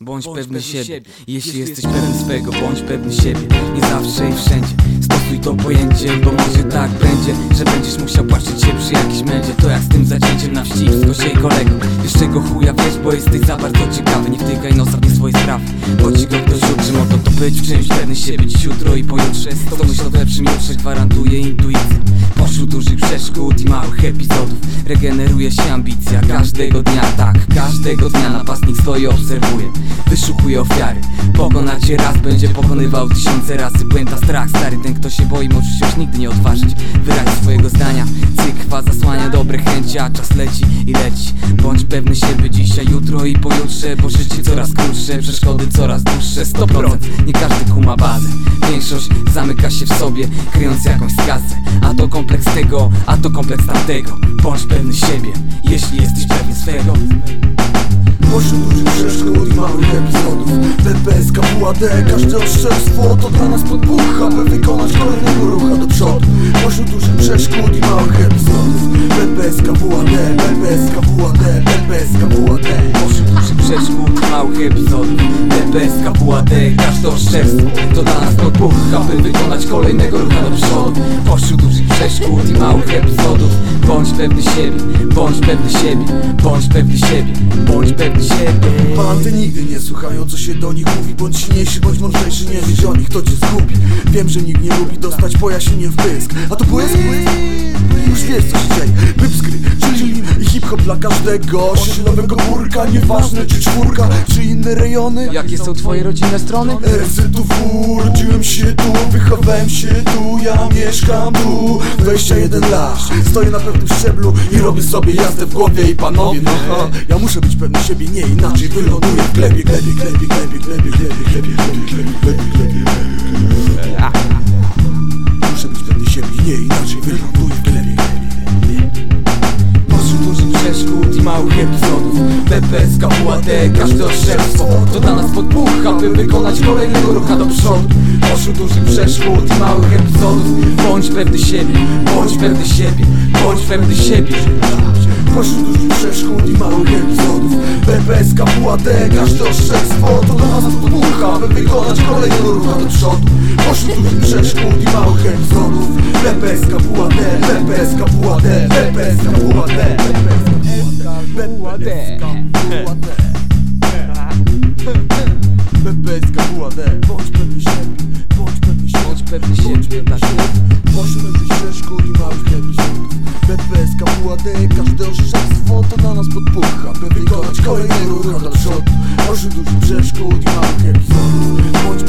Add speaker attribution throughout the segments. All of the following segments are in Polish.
Speaker 1: Bądź pewny siebie, jeśli jesteś pewny swego Bądź pewny siebie, nie zawsze i wszędzie. Stosuj to pojęcie, bo może tak będzie Że będziesz musiał płaszczyć się przy jakiejś mędzie. To jak z tym zacięciem na wsi. W skosie i kolego. Wiesz czego chuja wiesz, bo jesteś za bardzo ciekawy. Nie wtykaj nosa w nie swoje sprawy. Bo ci go ktoś uczy, moto to być w czymś pewny siebie. Dziś jutro i pojutrze, to myśl o lepszym jutrze. Gwarantuje intuicję. Poszło dużych przeszkód i małych epizodów Regeneruje się ambicja każdego dnia, tak Każdego dnia napastnik stoi obserwuje Wyszukuje ofiary. Pokonać je raz, będzie pokonywał tysiące razy Błęda strach, stary ten kto się boi Może się już nigdy nie odważyć. Wyrazić swojego zdania Cykwa zasłania dobre chęci, a czas leci i leci. Bądź pewny siebie dzisiaj, jutro i pojutrze Bo życie coraz krótsze, przeszkody coraz dłuższe. 100% nie każdy kuma bazę. Większość zamyka się w sobie, kryjąc jakąś skazę A to kompleks tego, a to kompleks tamtego. Bądź pewny siebie, jeśli jesteś pewny swego
Speaker 2: Pośród dużych przeszkód i małych epizodów. BPS, KWAD, każde oszczerstwo to dla nas podpucha By wykonać kolejnego rucha do przodu. Pośród dużych przeszkód i małych epizodów. BPS, KWAD, BPS, KWAD, BPS, KWAD
Speaker 1: Pośród dużych przeszkód i małych epizodów. DPS, KWAD, każde oszczerstwo To dla nas podpucha, by wykonać kolejnego rucha do przodu. Pośród dużych przeszkód i małych epizodów Bądź pewny siebie, bądź pewny siebie Bądź pewny siebie, bądź pewny siebie.
Speaker 2: Bandy nigdy nie słuchają co się do nich mówi Bądź silniejszy, bądź mądrzejszy, nie myśl o nich, to cię zgubi Wiem, że nikt nie lubi dostać pojaśnienie w pysk A to błysk? Już każdego. Osiedlowego burka, nieważne czy czwórka Czy inne rejony.
Speaker 1: Jakie są twoje rodzinne strony?
Speaker 2: RZW, urodziłem się tu, wychowałem się tu, ja mieszkam tu. 21 lat, stoję na pewnym szczeblu i robię sobie jazdę w głowie. I panowie, no ha, Ja muszę być pewny siebie, nie inaczej wyląduję w glebie, glebie, glebie, glebie, glebie,
Speaker 1: KWAD, każde oszczerstwo To dla nas podpucha, by wykonać kolejnego rucha do przodu. Pośród dużych przeszkód i małych epizodów Bądź pewny siebie, bądź pewny siebie Bądź pewny siebie.
Speaker 2: Pośród dużych przeszkód i małych epizodów BPS, KWAD, każde oszczerstwo To dla nas podpucha, by wykonać kolejnego rucha do przodu. Pośród dużych przeszkód i małych epizodów BPS, KWAD, BPS, KWAD, BPS, KWAD BPS, KWAD BPS, KWAD Bądź pewny siebie, bądź pewny siebie.
Speaker 1: Bądź pewny siebie, tak
Speaker 2: Pośród dużych przeszkód i małych epizodów BPS, KWAD, każde oszczerstwo to dla nas podpucha By wykonać kolejny ruch do przodu Pośród dużych przeszkód i małych epizodów Bądź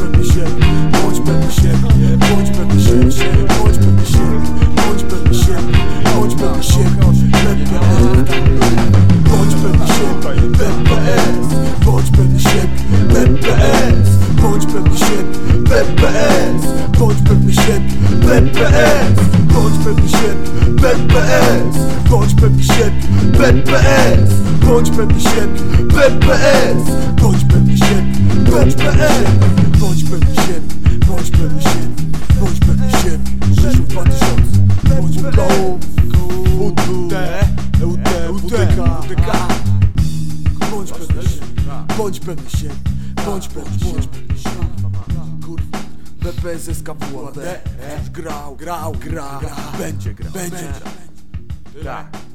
Speaker 2: BPS Bądź pewny siebie, BPS Bądź pewny siebie, BPS Bądź pewny siebie, BPS Bądź pewny siebie, BPS Bądź pewny siebie, BPS Bądź pewny siebie, bądź pewny siebie Bądź pewny siebie, Rzeszów 2000 Bądź gołów, UD, UD, UDK Bądź pewny siebie, bądź pewny siebie Bądź pewny siebie Kurwa BPS SKWAD Grał, grał, gra. Będzie grał, będzie. Grał Tak